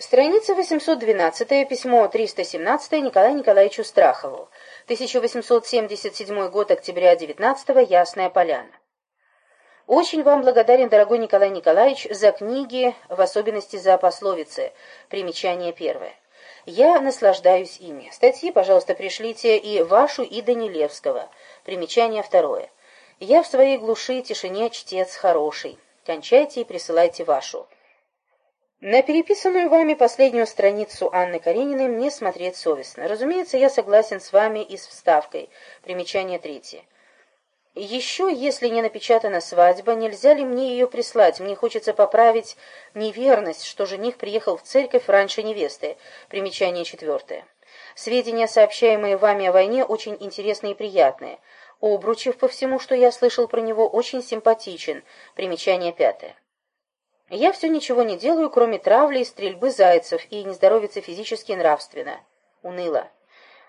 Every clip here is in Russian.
Страница 812, письмо 317 Николаю Николаевичу Страхову. 1877 год, октября 19 Ясная Поляна. Очень вам благодарен, дорогой Николай Николаевич, за книги, в особенности за пословицы. Примечание первое. Я наслаждаюсь ими. Статьи, пожалуйста, пришлите и вашу, и Данилевского. Примечание второе. Я в своей глуши тишине чтец хороший. Кончайте и присылайте вашу. На переписанную вами последнюю страницу Анны Карениной мне смотреть совестно. Разумеется, я согласен с вами и с вставкой. Примечание третье. Еще, если не напечатана свадьба, нельзя ли мне ее прислать? Мне хочется поправить неверность, что жених приехал в церковь раньше невесты. Примечание четвертое. Сведения, сообщаемые вами о войне, очень интересные и приятные. Обручев, по всему, что я слышал про него, очень симпатичен. Примечание пятое. Я все ничего не делаю, кроме травли и стрельбы зайцев, и не здоровится физически и нравственно. Уныло.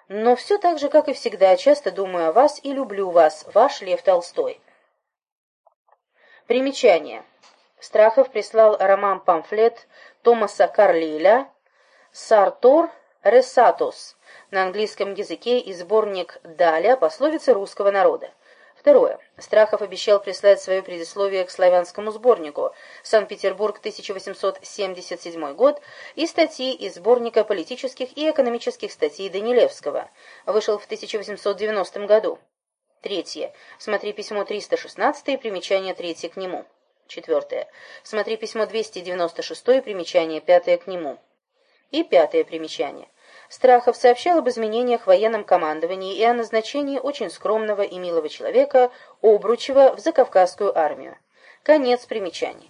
Но все так же, как и всегда, часто думаю о вас и люблю вас, ваш Лев Толстой. Примечание. Страхов прислал роман-памфлет Томаса Карлиля «Сартор Ресатус» на английском языке и сборник «Даля. Пословицы русского народа». Второе. Страхов обещал прислать свое предисловие к славянскому сборнику «Санкт-Петербург, 1877 год» и статьи из сборника политических и экономических статей Данилевского. Вышел в 1890 году. Третье. Смотри письмо 316 и примечание третье к нему. Четвертое. Смотри письмо 296 и примечание пятое к нему. И пятое примечание. Страхов сообщал об изменениях в военном командовании и о назначении очень скромного и милого человека Обручева в Закавказскую армию. Конец примечаний.